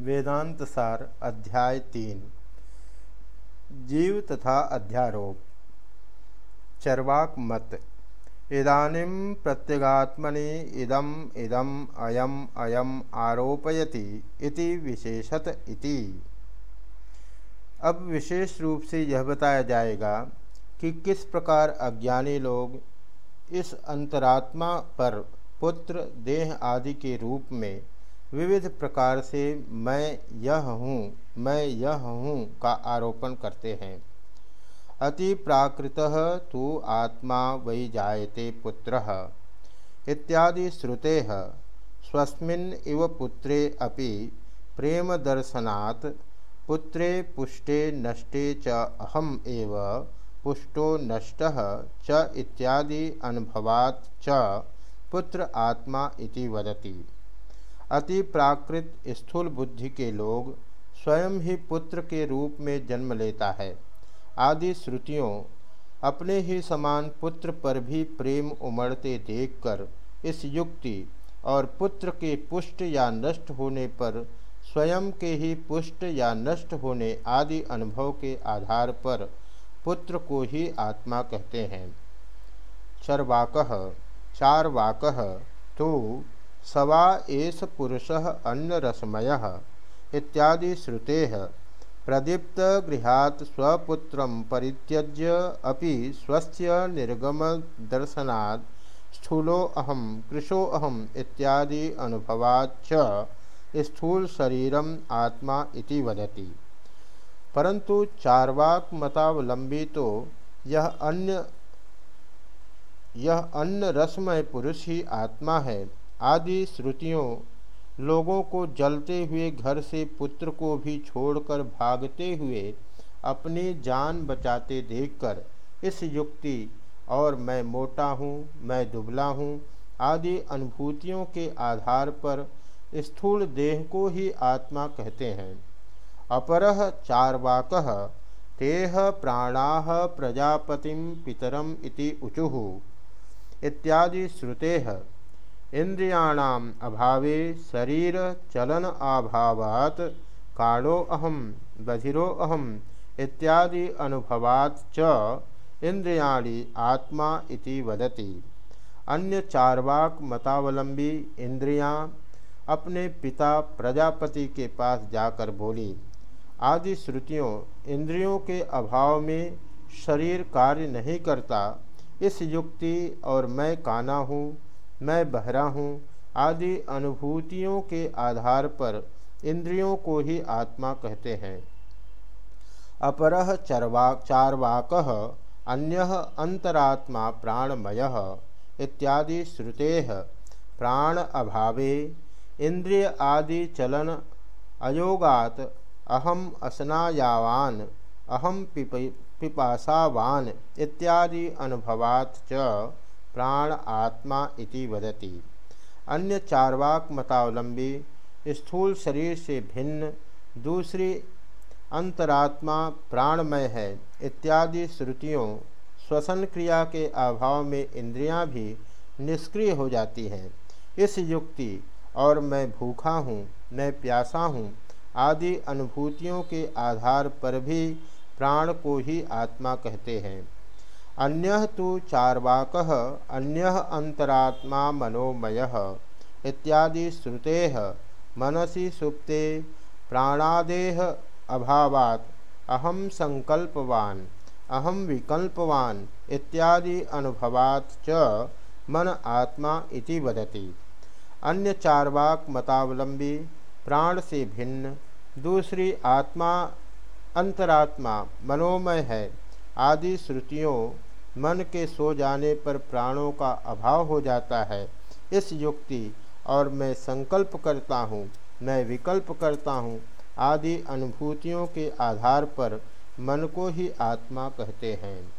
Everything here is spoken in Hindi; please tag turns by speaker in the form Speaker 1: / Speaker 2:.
Speaker 1: वेदांत सार अध्याय तीन। जीव तथा अध्यारोप। चर्वाक मत। इदानीं प्रत्यगात्मनि इदम इदम अयम अयम आरोपयति इति विशेषत इति। अब विशेष रूप से यह बताया जाएगा कि किस प्रकार अज्ञानी लोग इस अंतरात्मा पर पुत्र, देह आदि के रूप में विविध प्रकार से मैं यह हूँ, मैं यह हूँ का आरोपण करते हैं। अति प्राकृत तो आत्मा वै जायते पुत्र इत्यादि श्रुते। स्वस्मिन् इव पुत्रे अपि प्रेम दर्शनात् पुत्रे पुष्टे नष्टे च अहम एव, पुष्टो नष्ट च इत्यादि अनुभवात् च पुत्र आत्मा इति वदति। अति प्राकृत स्थूल बुद्धि के लोग स्वयं ही पुत्र के रूप में जन्म लेता है। आदि श्रुतियों अपने ही समान पुत्र पर भी प्रेम उमड़ते देखकर इस युक्ति और पुत्र के पुष्ट या नष्ट होने पर, स्वयं के ही पुष्ट या नष्ट होने आदि अनुभव के आधार पर पुत्र को ही आत्मा कहते हैं। चरवाक चार वाक तो सवा एष पुरुष अन्न रसमय इत्यादि श्रुते। प्रदीप्त गृहात स्वपुत्र परित्यज्य अभी स्वस्य निर्गम दर्शनात् स्थूलो अहम कृशो अहम इत्यादि अनुभवाच स्थूल शरीरम आत्मा इति वदति। परंतु चारवाक मतावलंबी तो यह अन्य यह अन्न रसमय पुरुष ही आत्मा है आदि श्रुतियों, लोगों को जलते हुए घर से पुत्र को भी छोड़कर भागते हुए अपनी जान बचाते देखकर इस युक्ति, और मैं मोटा हूँ, मैं दुबला हूँ आदि अनुभूतियों के आधार पर स्थूल देह को ही आत्मा कहते हैं। अपर चारवाक, तेह प्राणा प्रजापतिम पितरम इति उचुः इत्यादि श्रुते इंद्रियाणाम अभावे शरीर चलन अभावात, कालो अहम बधिरो अहम इत्यादि अनुभवात च इंद्रियाणि आत्मा इति वदति। अन्य चारवाक मतावलंबी इंद्रियाँ अपने पिता प्रजापति के पास जाकर बोली, आदि श्रुतियों, इंद्रियों के अभाव में शरीर कार्य नहीं करता, इस युक्ति और मैं काना हूँ। मैं बहरा हूँ। आदि अनुभूतियों के आधार पर इंद्रियों को ही आत्मा कहते हैं। अपर चरवाक चारवाक अन्य अंतरात्मा प्राणमय इत्यादि श्रुते प्राण अभावे इंद्रिय आदि चलन अयोगात अहम असनायावान, अहम पिपासावान इत्यादि अनुभवात च प्राण आत्मा इति वदति। अन्य चारवाक मतावलंबी, स्थूल शरीर से भिन्न, दूसरी अंतरात्मा प्राणमय है, इत्यादि श्रुतियों, श्वसन क्रिया के अभाव में इंद्रियाँ भी निष्क्रिय हो जाती हैं। इस युक्ति और मैं भूखा हूँ, मैं प्यासा हूँ, आदि अनुभूतियों के आधार पर भी प्राण को ही आत्मा कहते हैं। अन्य तो चारवाक, अन्य अंतरात्मा मनोमय इत्यादि श्रुते मनसी सुप्ते प्राणादेह अभावात अहम संकल्पवान अहम विकल्पवान इत्यादि अनुभवात च मन आत्मा इति वदति। अन्य चारवाक मतावलंबी, प्राण से भिन्न, दूसरी आत्मा, अंतरात्मा, मनोमय है, आदि श्रुतियों मन के सो जाने पर प्राणों का अभाव हो जाता है। इस युक्ति और मैं संकल्प करता हूँ, मैं विकल्प करता हूँ, आदि अनुभूतियों के आधार पर मन को ही आत्मा कहते हैं।